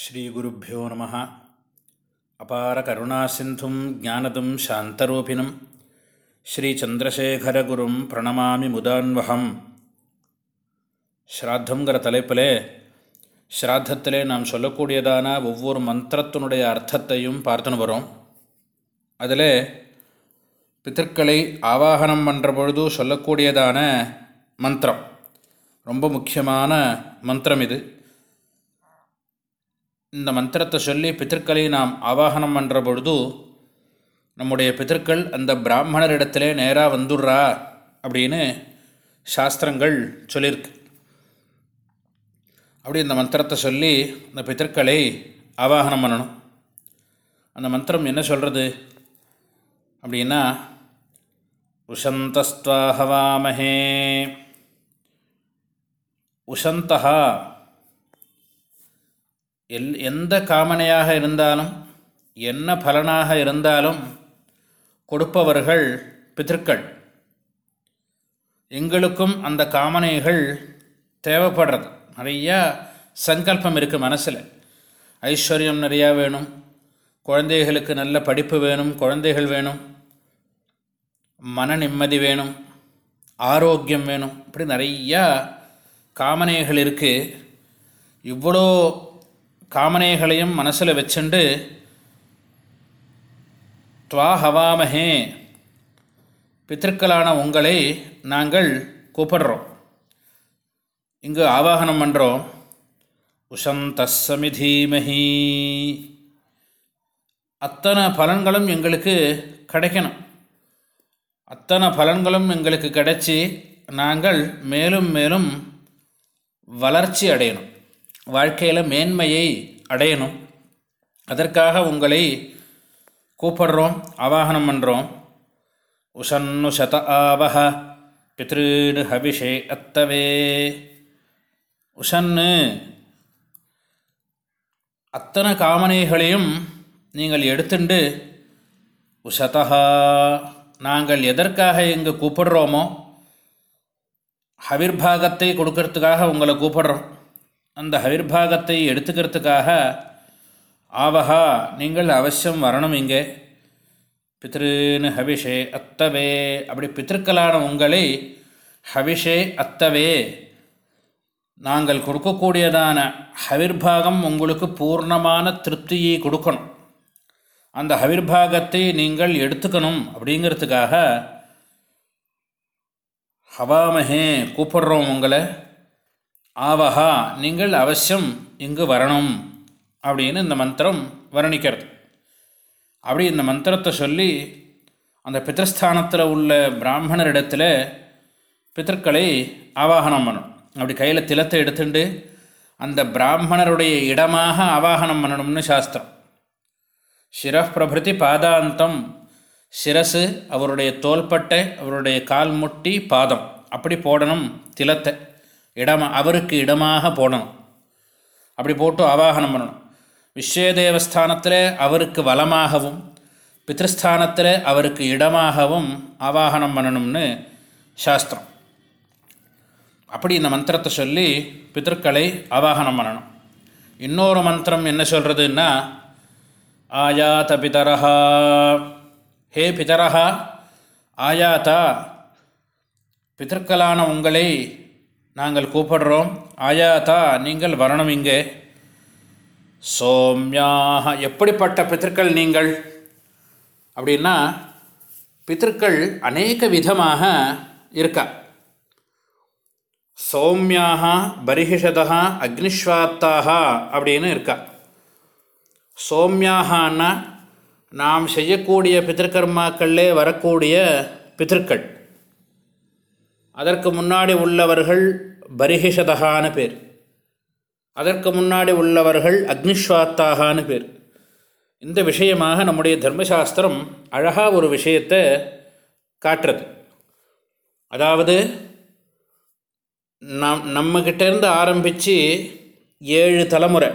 ஸ்ரீகுருப்போ நம. அபார கருணாசிந்தும் ஜானதும் சாந்தரூபிணம். ஸ்ரீச்சந்திரசேகரகுரும் பிரணமாமி முதான்வகம் ஸ்ராத்தங்கிற தலைப்பிலே ஸ்ராத்தத்திலே நாம் சொல்லக்கூடியதான ஒவ்வொரு மந்திரத்தினுடைய அர்த்தத்தையும் பார்த்துன்னு வரோம். அதில் பித்தர்களை ஆவாகனம் பண்ணுற பொழுது சொல்லக்கூடியதான மந்திரம். ரொம்ப முக்கியமான மந்திரம் இது. இந்த மந்திரத்தை சொல்லி பித்தர்களை நாம் ஆவாகனம் பண்ணுற பொழுது நம்முடைய பித்தர்கள் அந்த பிராமணரிடத்திலே நேராக வந்துடுறா அப்படின்னு சாஸ்திரங்கள் சொல்லியிருக்கு அப்படி இந்த மந்திரத்தை சொல்லி இந்த பித்தர்களை ஆவாகனம் பண்ணணும். அந்த மந்திரம் என்ன சொல்கிறது அப்படின்னா உஷந்தஸ்துவாஹவாமஹே உஷந்தா எல் எந்த காமனையாக இருந்தாலும் என்ன பலனாக இருந்தாலும் கொடுப்பவர்கள் பிதற்கள் எங்களுக்கும் அந்த காமனைகள் தேவைப்படுறது. நிறையா சங்கல்பம் இருக்குது மனசில். ஐஸ்வர்யம் நிறையா வேணும். குழந்தைகளுக்கு நல்ல படிப்பு வேணும். குழந்தைகள் வேணும். மன நிம்மதி வேணும். ஆரோக்கியம் வேணும். இப்படி நிறையா காமனைகள் இருக்குது இவ்வளோ காமனைகளையும் மனசில் வச்சுண்டு துவா ஹவாமஹே பித்திருக்களான உங்களை நாங்கள் கூப்பிடுறோம். இங்கு ஆவாகனம் பண்ணுறோம் உஷந்தசமிதீமஹி அத்தனை பலன்களும் எங்களுக்கு கிடைக்கணும். அத்தனை பலன்களும் எங்களுக்கு கிடைச்சி நாங்கள் மேலும் மேலும் வளர்ச்சி அடையணும். வாழ்க்கையில் மேன்மையை அடையணும். அதற்காக உங்களை கூப்பிடுறோம் ஆவாகனம் பண்ணுறோம் உஷன்னு சத ஆவக பித்ருடு ஹபிஷே அத்தவே. உஷன்னு அத்தனை காமனைகளையும் நீங்கள் எடுத்துண்டு உஷதா நாங்கள் எதற்காக இங்கே கூப்பிடுறோமோ ஹவிர்பாகத்தை கொடுக்கறதுக்காக உங்களை கூப்பிடுறோம். அந்த ஹவிர்பாகத்தை எடுத்துக்கிறதுக்காக ஆவஹா நீங்கள் அவசியம் வரணும் இங்கே. பித்ருன்னு ஹவிஷே அத்தவே. அப்படி பித்திருக்களான உங்களை ஹவிஷே அத்தவே. நாங்கள் கொடுக்கக்கூடியதான ஹவிர்பாகம் உங்களுக்கு பூர்ணமான திருப்தியை கொடுக்கணும். அந்த ஹவிர்பாகத்தை நீங்கள் எடுத்துக்கணும் அப்படிங்கிறதுக்காக ஹவாமஹே கூப்பிடுறோம் உங்களை. ஆவஹா நீங்கள் அவசியம் இங்கு வரணும் அப்படின்னு இந்த மந்திரம் வர்ணிக்கிறது. அப்படி இந்த மந்திரத்தை சொல்லி அந்த பித்திருஸ்தானத்தில் உள்ள பிராமணரிடத்தில் பித்தர்களை ஆவாகனம் பண்ணணும். அப்படி கையில் திலத்தை எடுத்துட்டு அந்த பிராமணருடைய இடமாக ஆவாகனம் பண்ணணும்னு சாஸ்திரம். சிரப் பிரபிருதி பாதாந்தம். சிரசு அவருடைய தோள்பட்டை அவருடைய கால் முட்டி பாதம். அப்படி போடணும் திலத்தை. இடமா அவருக்கு இடமாக போடணும் அப்படி போட்டு ஆவாகனம் பண்ணணும். விஸ்வதேவஸ்தானத்தில் அவருக்கு வளமாகவும் பித்ருஸ்தானத்தில் அவருக்கு இடமாகவும் ஆவாகனம் பண்ணணும்னு சாஸ்திரம். அப்படி இந்த மந்திரத்தை சொல்லி பித்தர்களை ஆவாகனம் பண்ணணும். இன்னொரு மந்திரம் என்ன சொல்கிறதுன்னா ஆயாத பிதரஹா. ஹே பிதரஹா ஆயாத்தா பித்தர்களான உங்களை நாங்கள் கூப்பிடுறோம். ஆயாத்தா நீங்கள் வரணும் இங்கே. சோம்யாக எப்படிப்பட்ட பித்திருக்கள் நீங்கள்? அப்படின்னா பித்திருக்கள் அநேக விதமாக இருக்கா? சௌமியாக பரிஹிஷதா அக்னிஸ்வாத்தாக அப்படின்னு இருக்கா? சோம்யாகனா நாம் செய்யக்கூடிய பித்திருக்கர்மாக்கள்லே வரக்கூடிய பித்திருக்கள். அதற்கு முன்னாடி உள்ளவர்கள் பரிஹிஷதகான்னு பேர். அதற்கு முன்னாடி உள்ளவர்கள் அக்னிஸ்வாத்தாகான்னு பேர். இந்த விஷயமாக நம்முடைய தர்மசாஸ்திரம் அழகாக ஒரு விஷயத்தை காட்டுறது. அதாவது நம் நம்மக்கிட்டேருந்து ஆரம்பித்து ஏழு தலைமுறை.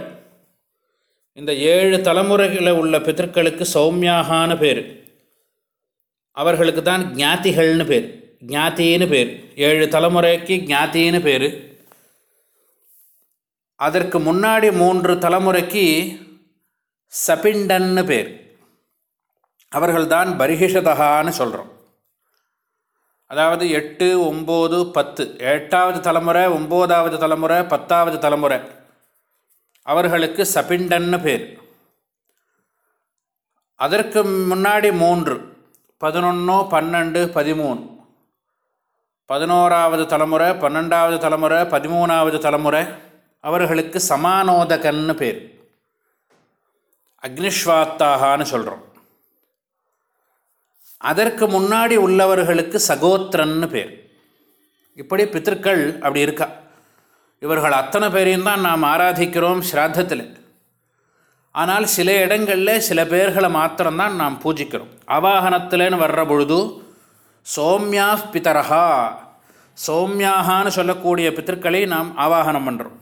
இந்த ஏழு தலைமுறைகளில் உள்ள பித்தர்களுக்கு சௌமியாகான பேர். அவர்களுக்கு தான் ஜாத்திகள்னு பேர். ஜாத்தின்னு பேர். ஏழு தலைமுறைக்கு ஜாத்தின்னு பேர். அதற்கு முன்னாடி மூன்று தலைமுறைக்கு சபிண்டன்னு பேர். அவர்கள்தான் பரிகிஷதகான்னு சொல்கிறோம் அதாவது எட்டு ஒம்பது பத்து. எட்டாவது தலைமுறை ஒம்போதாவது தலைமுறை பத்தாவது தலைமுறை. அவர்களுக்கு சபிண்டன்னு பேர். அதற்கு முன்னாடி மூன்று. பதினொன்று பன்னெண்டு பதிமூணு. பதினோராவது தலைமுறை பன்னெண்டாவது தலைமுறை பதிமூணாவது தலைமுறை அவர்களுக்கு சமானோதகன்னு பேர். அக்னிஸ்வாத்தாகான்னு சொல்கிறோம் அதற்கு முன்னாடி உள்ளவர்களுக்கு சகோத்திரன்னு பேர். இப்படி பித்திருக்கள் அப்படி இருக்கா? இவர்கள் அத்தனை பேரையும் தான் நாம் ஆராதிக்கிறோம் ஸ்ராத்தத்தில். ஆனால் சில இடங்களில் சில பேர்களை மாத்திரம்தான் நாம் பூஜிக்கிறோம். அவாகனத்தில்னு வர்ற பொழுது சோம்யா பிதரஹா. சோம்யாகான்னு சொல்லக்கூடிய பித்தர்களை நாம் ஆவாகனம் பண்ணுறோம்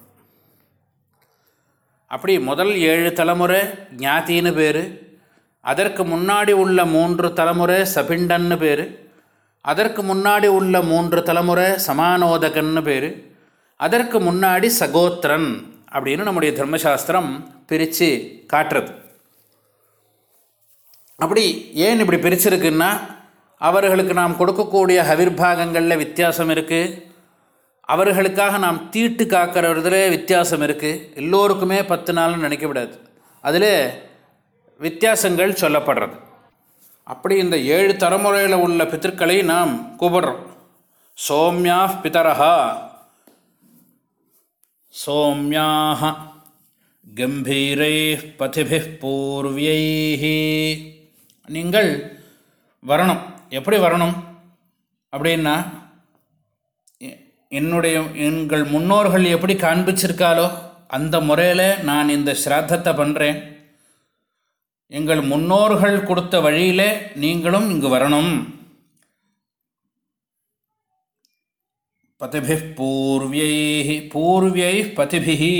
அப்படி முதல் ஏழு தலைமுறை ஞாத்தின்னு பேர். அதற்கு முன்னாடி உள்ள மூன்று தலைமுறை சபிண்டன்னு பேர். அதற்கு முன்னாடி உள்ள மூன்று தலைமுறை சமானோதகன்னு பேர். அதற்கு முன்னாடி சகோத்திரன் அப்படின்னு நம்முடைய தர்மசாஸ்திரம் பிரித்து காட்டுறது. அப்படி ஏன் இப்படி பிரிச்சிருக்குன்னா அவர்களுக்கு நாம் கொடுக்கக்கூடிய ஹவிர்பாகங்களில் வித்தியாசம் இருக்குது அவர்களுக்காக நாம் தீட்டு காக்கிறதுல வித்தியாசம் இருக்குது எல்லோருக்குமே பத்து நாள்னு நினைக்க விடாது அதில் வித்தியாசங்கள் சொல்லப்படுறது. அப்படி இந்த ஏழு தலைமுறையில் உள்ள பித்தர்களை நாம் கூப்பிடுறோம். சோம்யா பிதரஹா. சோம்யாக கம்பீரை பதிபி பூர்வியை நீங்கள் வரணும். எப்படி வரணும்? அப்படின்னா என்னுடைய எங்கள் முன்னோர்கள் எப்படி காண்பிச்சிருக்காலோ அந்த முறையில் நான் இந்த ஸ்ராத்தத்தை பண்ணுறேன் எங்கள் முன்னோர்கள் கொடுத்த வழியில் நீங்களும் இங்கு வரணும். பதிபி பூர்வியை பூர்வியை பதிபிகி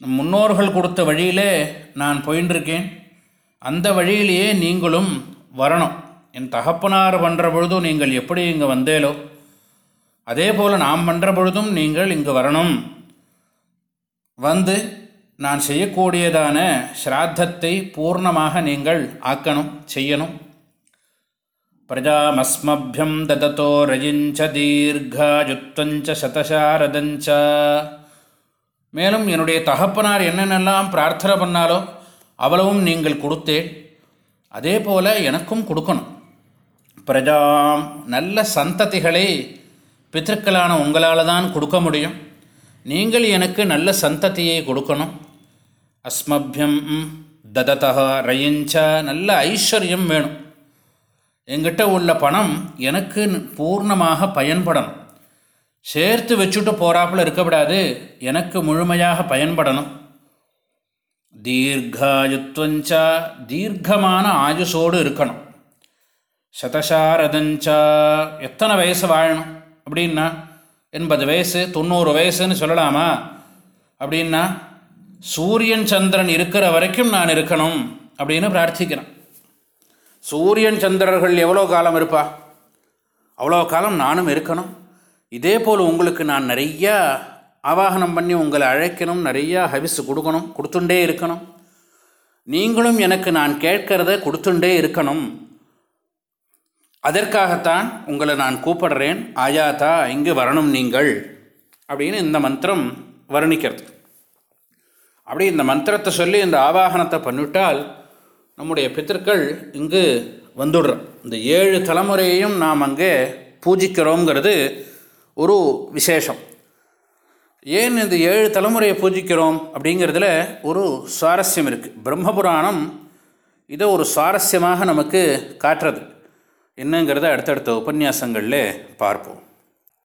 முன்னோர்கள் கொடுத்த வழியிலே நான் போயின்ட்டுருக்கேன் அந்த வழியிலேயே நீங்களும் வரணும். என் தகப்பனார் பண்ணுற பொழுதும் நீங்கள் எப்படி இங்கே வந்தேலோ அதே போல் நாம் பண்ணுற பொழுதும் நீங்கள் இங்கு வரணும். வந்து நான் செய்யக்கூடியதான ஸ்ராத்தத்தை பூர்ணமாக நீங்கள் ஆக்கணும் செய்யணும். பிரஜாமஸ்மபியம் ததத்தோ ரஜிஞ்ச தீர்காயுத்தஞ்ச சதசாரதஞ்ச. மேலும் என்னுடைய தகப்பனார் என்னென்னலாம் பிரார்த்தனை பண்ணாலோ அவ்வளவும் நீங்கள் கொடுத்தேன். அதே போல் எனக்கும் கொடுக்கணும். பிரஜாம் நல்ல சந்ததிகளை பித்திருக்களான உங்களால் தான் கொடுக்க முடியும். நீங்கள் எனக்கு நல்ல சந்ததியை கொடுக்கணும். அஸ்மபியம் தததா ரயிஞ்ச நல்ல ஐஸ்வர்யம் வேணும். எங்கிட்ட உள்ள பணம் எனக்கு பூர்ணமாக பயன்படணும். சேர்த்து வச்சுட்டு போகிறாப்புல இருக்கக்கூடாது. எனக்கு முழுமையாக பயன்படணும். தீர்காயுத்வஞ்சா தீர்க்கமான ஆயுசோடு இருக்கணும். சதசாரதஞ்சா எத்தனை வயசு வாழணும்? அப்படின்னா எண்பது வயசு தொண்ணூறு வயசுன்னு சொல்லலாமா? அப்படின்னா சூரியன் சந்திரன் இருக்கிற வரைக்கும் நான் இருக்கணும் அப்படின்னு பிரார்த்திக்கிறேன் சூரியன் சந்திரர்கள் எவ்வளோ காலம் இருப்பா? அவ்வளோ காலம் நானும் இருக்கணும். இதே போல் உங்களுக்கு நான் நிறையா ஆவாகனம் பண்ணி உங்களை அழைக்கணும் நிறையா ஹவிஸ் கொடுக்கணும் கொடுத்துட்டே இருக்கணும். நீங்களும் எனக்கு நான் கேட்கறத கொடுத்துட்டே இருக்கணும். அதற்காகத்தான் உங்களை நான் கூப்பிடுறேன். ஆயாத்தா இங்கு வரணும் நீங்கள். அப்படின்னு இந்த மந்திரம் வர்ணிக்கிறது. அப்படி இந்த மந்திரத்தை சொல்லி இந்த ஆவாகனத்தை பண்ணிவிட்டால் நம்முடைய பித்தர்கள் இங்கு வந்துடுறோம். இந்த ஏழு தலைமுறையையும் நாம் அங்கே பூஜிக்கிறோங்கிறது ஒரு விசேஷம். ஏன் இந்த ஏழு தலைமுறையை பூஜிக்கிறோம் அப்படிங்கிறதுல ஒரு சுவாரஸ்யம் இருக்குது பிரம்மபுராணம் இதை ஒரு சுவாரஸ்யமாக நமக்கு காட்டுறது. என்னங்கிறத அடுத்தடுத்த உபன்யாசங்களில் பார்ப்போம்.